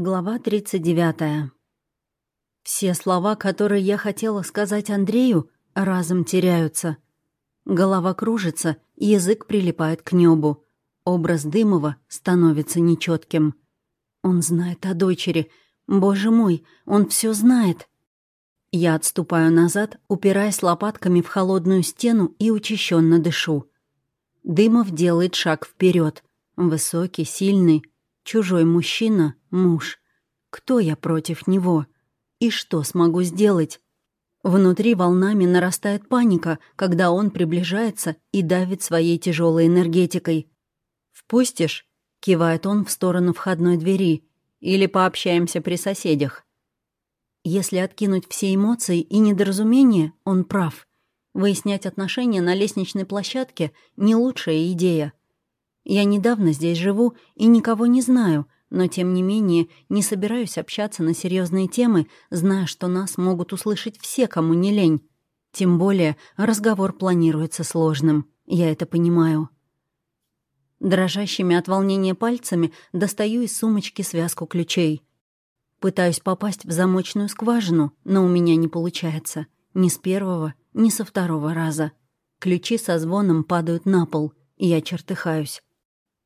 Глава 39. Все слова, которые я хотела сказать Андрею, разом теряются. Голова кружится, язык прилипает к небу. Образ Дымова становится нечетким. Он знает о дочери. Боже мой, он все знает. Я отступаю назад, упираясь лопатками в холодную стену и учащенно дышу. Дымов делает шаг вперед. Высокий, сильный, Чужой мужчина — муж. Кто я против него? И что смогу сделать? Внутри волнами нарастает паника, когда он приближается и давит своей тяжелой энергетикой. «Впустишь?» — кивает он в сторону входной двери. «Или пообщаемся при соседях?» Если откинуть все эмоции и недоразумения, он прав. Выяснять отношения на лестничной площадке — не лучшая идея. Я недавно здесь живу и никого не знаю, но тем не менее не собираюсь общаться на серьезные темы, зная, что нас могут услышать все, кому не лень. Тем более разговор планируется сложным. Я это понимаю. Дрожащими от волнения пальцами достаю из сумочки связку ключей. Пытаюсь попасть в замочную скважину, но у меня не получается. Ни с первого, ни со второго раза. Ключи со звоном падают на пол, и я чертыхаюсь.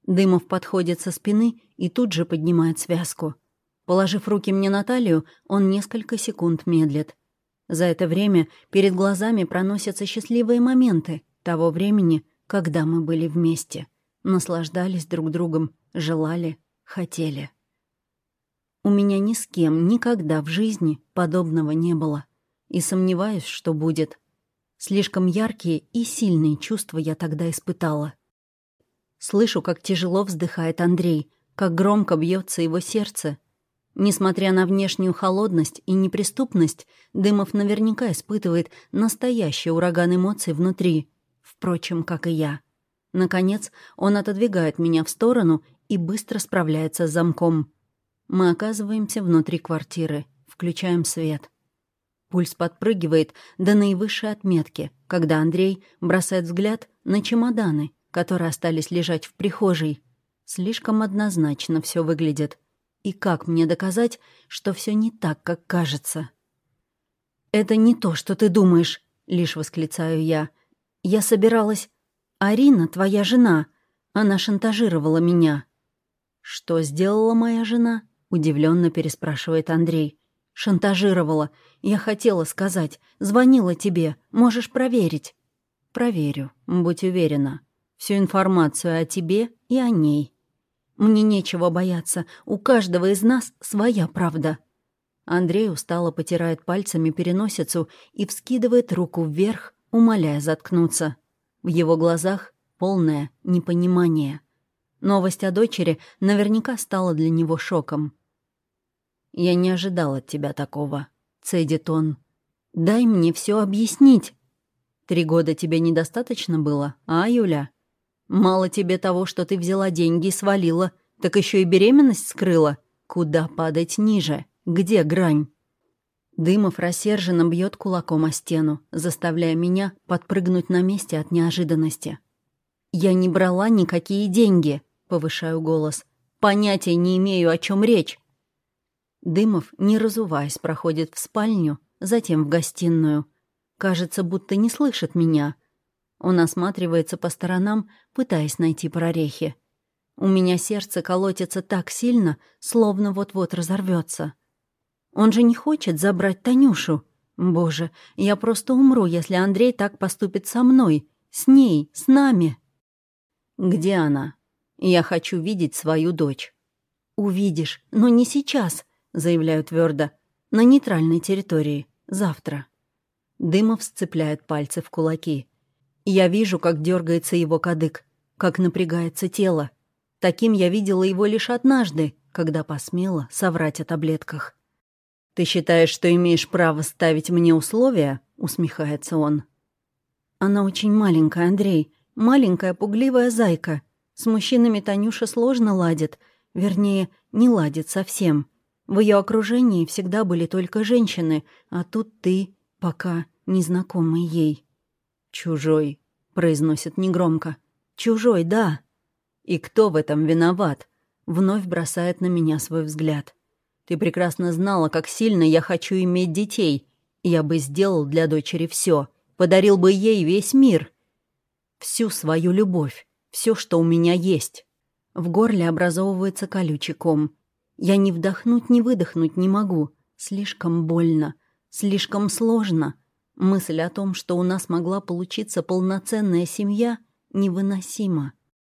Дымов подходит со спины и тут же поднимает связку. Положив руки мне на талию, он несколько секунд медлит. За это время перед глазами проносятся счастливые моменты того времени, когда мы были вместе. Наслаждались друг другом, желали, хотели. У меня ни с кем никогда в жизни подобного не было. И сомневаюсь, что будет. Слишком яркие и сильные чувства я тогда испытала. Слышу, как тяжело вздыхает Андрей, как громко бьется его сердце. Несмотря на внешнюю холодность и неприступность, Дымов наверняка испытывает настоящий ураган эмоций внутри. Впрочем, как и я. Наконец, он отодвигает меня в сторону и быстро справляется с замком. Мы оказываемся внутри квартиры, включаем свет. Пульс подпрыгивает до наивысшей отметки, когда Андрей бросает взгляд на чемоданы, которые остались лежать в прихожей. Слишком однозначно все выглядит. И как мне доказать, что все не так, как кажется? «Это не то, что ты думаешь», — лишь восклицаю я. «Я собиралась... Арина, твоя жена. Она шантажировала меня». «Что сделала моя жена?» — удивленно переспрашивает Андрей. «Шантажировала. Я хотела сказать. Звонила тебе. Можешь проверить». «Проверю. Будь уверена» всю информацию о тебе и о ней. Мне нечего бояться, у каждого из нас своя правда». Андрей устало потирает пальцами переносицу и вскидывает руку вверх, умоляя заткнуться. В его глазах полное непонимание. Новость о дочери наверняка стала для него шоком. «Я не ожидал от тебя такого», — цедит он. «Дай мне все объяснить». «Три года тебе недостаточно было, а, Юля?» Мало тебе того, что ты взяла деньги и свалила, так еще и беременность скрыла. Куда падать ниже? Где грань?» Дымов рассерженно бьет кулаком о стену, заставляя меня подпрыгнуть на месте от неожиданности. «Я не брала никакие деньги», — повышаю голос. «Понятия не имею, о чем речь». Дымов, не разуваясь, проходит в спальню, затем в гостиную. Кажется, будто не слышит меня, он осматривается по сторонам, пытаясь найти прорехи. У меня сердце колотится так сильно, словно вот-вот разорвется. Он же не хочет забрать Танюшу. Боже, я просто умру, если Андрей так поступит со мной, с ней, с нами. Где она? Я хочу видеть свою дочь. Увидишь, но не сейчас, заявляю твердо. На нейтральной территории. Завтра. Дымов сцепляет пальцы в кулаки. Я вижу, как дергается его кадык, как напрягается тело. Таким я видела его лишь однажды, когда посмела соврать о таблетках. «Ты считаешь, что имеешь право ставить мне условия?» — усмехается он. «Она очень маленькая, Андрей. Маленькая, пугливая зайка. С мужчинами Танюша сложно ладит. Вернее, не ладит совсем. В ее окружении всегда были только женщины, а тут ты, пока незнакомый ей». «Чужой», — произносит негромко. «Чужой, да». «И кто в этом виноват?» Вновь бросает на меня свой взгляд. Ты прекрасно знала, как сильно я хочу иметь детей. Я бы сделал для дочери все, подарил бы ей весь мир. Всю свою любовь, все, что у меня есть. В горле образовывается колючий ком. Я ни вдохнуть, ни выдохнуть не могу. Слишком больно, слишком сложно. Мысль о том, что у нас могла получиться полноценная семья, невыносима.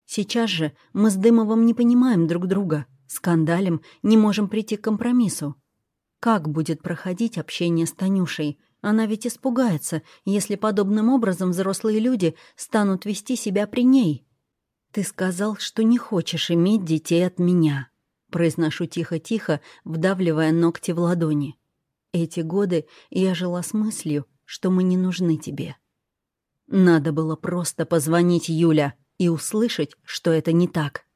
Сейчас же мы с Дымовым не понимаем друг друга, скандалим, не можем прийти к компромиссу. Как будет проходить общение с Танюшей? Она ведь испугается, если подобным образом взрослые люди станут вести себя при ней. «Ты сказал, что не хочешь иметь детей от меня», — произношу тихо-тихо, вдавливая ногти в ладони. «Эти годы я жила с мыслью, что мы не нужны тебе». Надо было просто позвонить Юля и услышать, что это не так.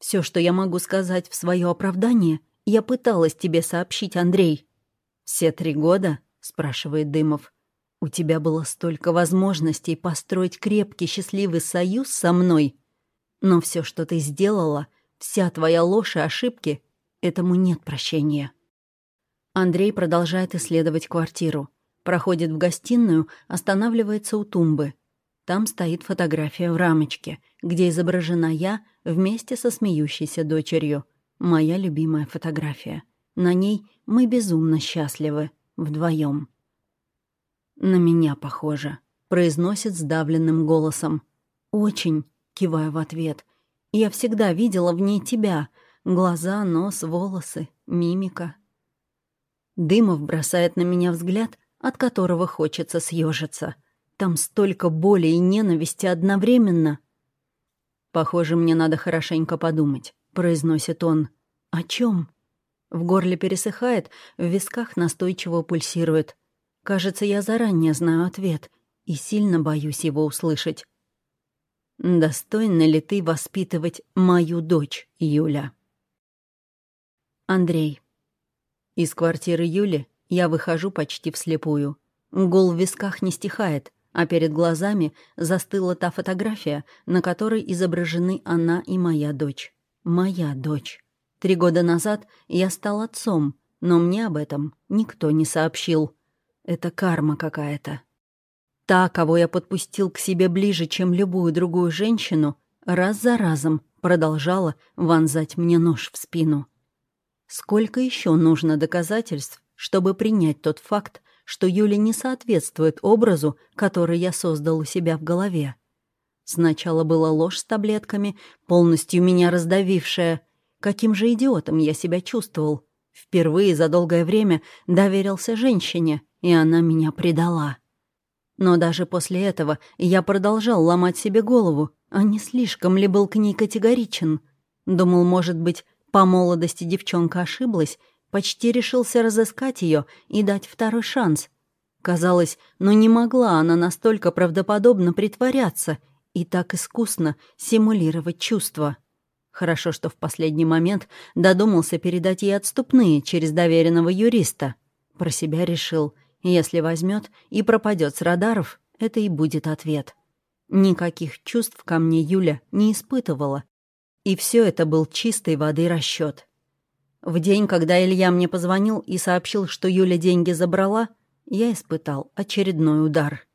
Все, что я могу сказать в свое оправдание, я пыталась тебе сообщить, Андрей. «Все три года?» — спрашивает Дымов. «У тебя было столько возможностей построить крепкий, счастливый союз со мной. Но все, что ты сделала, вся твоя ложь и ошибки, этому нет прощения». Андрей продолжает исследовать квартиру. Проходит в гостиную, останавливается у тумбы. Там стоит фотография в рамочке, где изображена я вместе со смеющейся дочерью. Моя любимая фотография. На ней мы безумно счастливы, вдвоем. «На меня похоже», — произносит сдавленным голосом. «Очень», — киваю в ответ. «Я всегда видела в ней тебя. Глаза, нос, волосы, мимика». Дымов бросает на меня взгляд, от которого хочется съежиться. Там столько боли и ненависти одновременно. «Похоже, мне надо хорошенько подумать», — произносит он. «О чем? В горле пересыхает, в висках настойчиво пульсирует. Кажется, я заранее знаю ответ и сильно боюсь его услышать. «Достойна ли ты воспитывать мою дочь, Юля?» Андрей. Из квартиры Юли я выхожу почти вслепую. Гул в висках не стихает, а перед глазами застыла та фотография, на которой изображены она и моя дочь. Моя дочь. Три года назад я стал отцом, но мне об этом никто не сообщил. Это карма какая-то. Та, кого я подпустил к себе ближе, чем любую другую женщину, раз за разом продолжала вонзать мне нож в спину. Сколько еще нужно доказательств, чтобы принять тот факт, что Юля не соответствует образу, который я создал у себя в голове. Сначала была ложь с таблетками, полностью меня раздавившая. Каким же идиотом я себя чувствовал. Впервые за долгое время доверился женщине, и она меня предала. Но даже после этого я продолжал ломать себе голову, а не слишком ли был к ней категоричен. Думал, может быть, по молодости девчонка ошиблась, Почти решился разыскать ее и дать второй шанс. Казалось, но не могла она настолько правдоподобно притворяться и так искусно симулировать чувства. Хорошо, что в последний момент додумался передать ей отступные через доверенного юриста. Про себя решил, если возьмет и пропадет с радаров, это и будет ответ. Никаких чувств ко мне Юля не испытывала. И все это был чистой воды расчет. В день, когда Илья мне позвонил и сообщил, что Юля деньги забрала, я испытал очередной удар.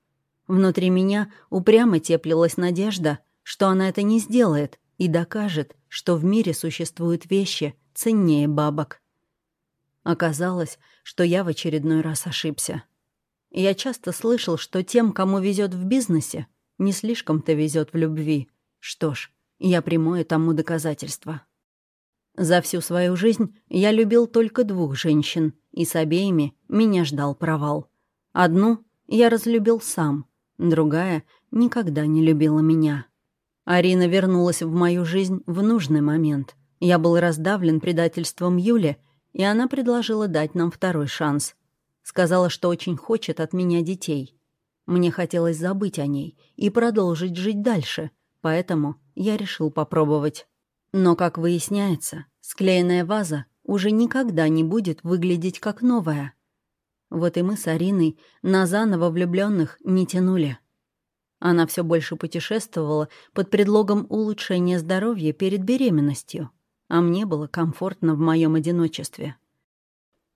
Внутри меня упрямо теплилась надежда, что она это не сделает и докажет, что в мире существуют вещи ценнее бабок. Оказалось, что я в очередной раз ошибся. Я часто слышал, что тем, кому везет в бизнесе, не слишком-то везет в любви. Что ж, я приму тому доказательство. За всю свою жизнь я любил только двух женщин, и с обеими меня ждал провал. Одну я разлюбил сам, другая никогда не любила меня. Арина вернулась в мою жизнь в нужный момент. Я был раздавлен предательством Юли, и она предложила дать нам второй шанс. Сказала, что очень хочет от меня детей. Мне хотелось забыть о ней и продолжить жить дальше, поэтому я решил попробовать. Но, как выясняется, склеенная ваза уже никогда не будет выглядеть как новая. Вот и мы с Ариной на заново влюбленных не тянули. Она все больше путешествовала под предлогом улучшения здоровья перед беременностью. а мне было комфортно в моем одиночестве.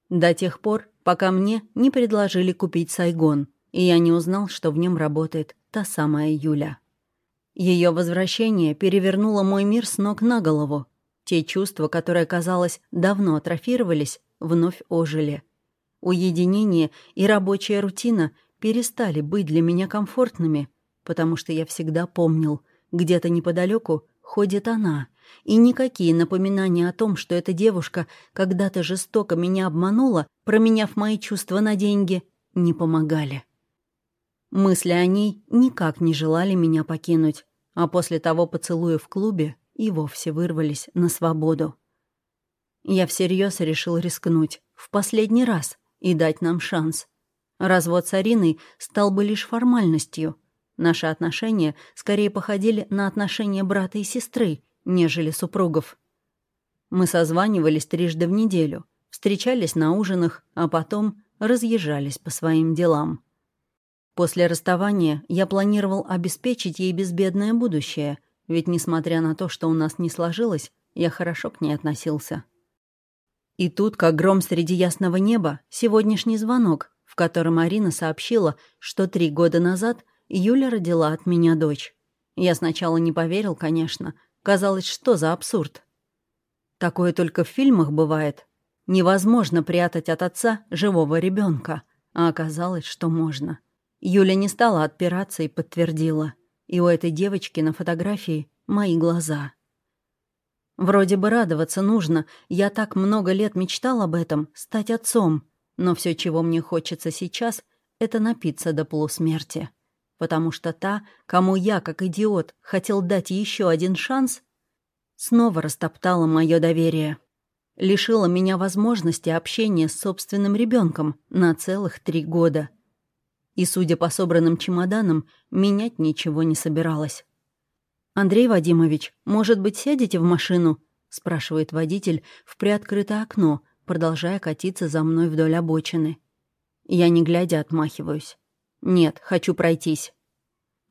До тех пор, пока мне не предложили купить Сайгон, и я не узнал, что в нем работает та самая Юля. Ее возвращение перевернуло мой мир с ног на голову. Те чувства, которые, казалось, давно атрофировались, вновь ожили. Уединение и рабочая рутина перестали быть для меня комфортными, потому что я всегда помнил, где-то неподалеку ходит она, и никакие напоминания о том, что эта девушка когда-то жестоко меня обманула, променяв мои чувства на деньги, не помогали. Мысли о ней никак не желали меня покинуть, а после того поцелуя в клубе и вовсе вырвались на свободу. Я всерьез решил рискнуть, в последний раз, и дать нам шанс. Развод с Ариной стал бы лишь формальностью. Наши отношения скорее походили на отношения брата и сестры, нежели супругов. Мы созванивались трижды в неделю, встречались на ужинах, а потом разъезжались по своим делам. После расставания я планировал обеспечить ей безбедное будущее, ведь, несмотря на то, что у нас не сложилось, я хорошо к ней относился. И тут, как гром среди ясного неба, сегодняшний звонок, в котором Арина сообщила, что три года назад Юля родила от меня дочь. Я сначала не поверил, конечно, Казалось, что за абсурд? Такое только в фильмах бывает. Невозможно прятать от отца живого ребенка, а оказалось, что можно. Юля не стала отпираться и подтвердила. И у этой девочки на фотографии мои глаза. Вроде бы радоваться нужно. Я так много лет мечтал об этом, стать отцом. Но все, чего мне хочется сейчас, это напиться до полусмерти потому что та, кому я, как идиот, хотел дать еще один шанс, снова растоптала мое доверие. Лишила меня возможности общения с собственным ребенком на целых три года. И, судя по собранным чемоданам, менять ничего не собиралась. «Андрей Вадимович, может быть, сядете в машину?» — спрашивает водитель в приоткрытое окно, продолжая катиться за мной вдоль обочины. Я, не глядя, отмахиваюсь. Нет, хочу пройтись.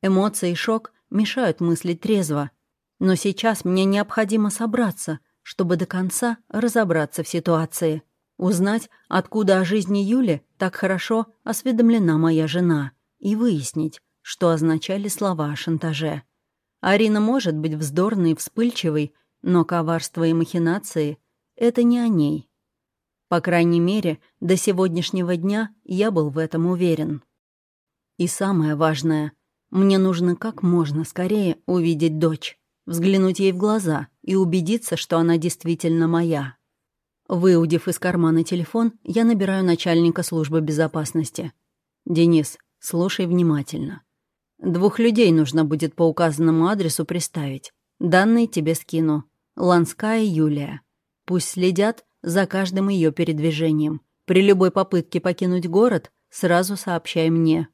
Эмоции и шок мешают мыслить трезво. Но сейчас мне необходимо собраться, чтобы до конца разобраться в ситуации. Узнать, откуда о жизни Юли так хорошо осведомлена моя жена, и выяснить, что означали слова о шантаже. Арина может быть вздорной и вспыльчивой, но коварство и махинации — это не о ней. По крайней мере, до сегодняшнего дня я был в этом уверен. И самое важное, мне нужно как можно скорее увидеть дочь, взглянуть ей в глаза и убедиться, что она действительно моя. Выудив из кармана телефон, я набираю начальника службы безопасности. «Денис, слушай внимательно. Двух людей нужно будет по указанному адресу приставить. Данные тебе скину. Ланская Юлия. Пусть следят за каждым ее передвижением. При любой попытке покинуть город сразу сообщай мне.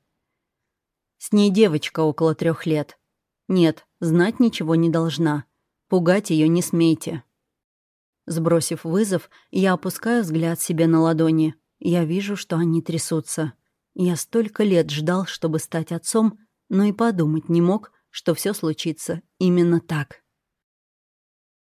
С ней девочка около трех лет. Нет, знать ничего не должна. Пугать ее не смейте. Сбросив вызов, я опускаю взгляд себе на ладони. Я вижу, что они трясутся. Я столько лет ждал, чтобы стать отцом, но и подумать не мог, что все случится именно так.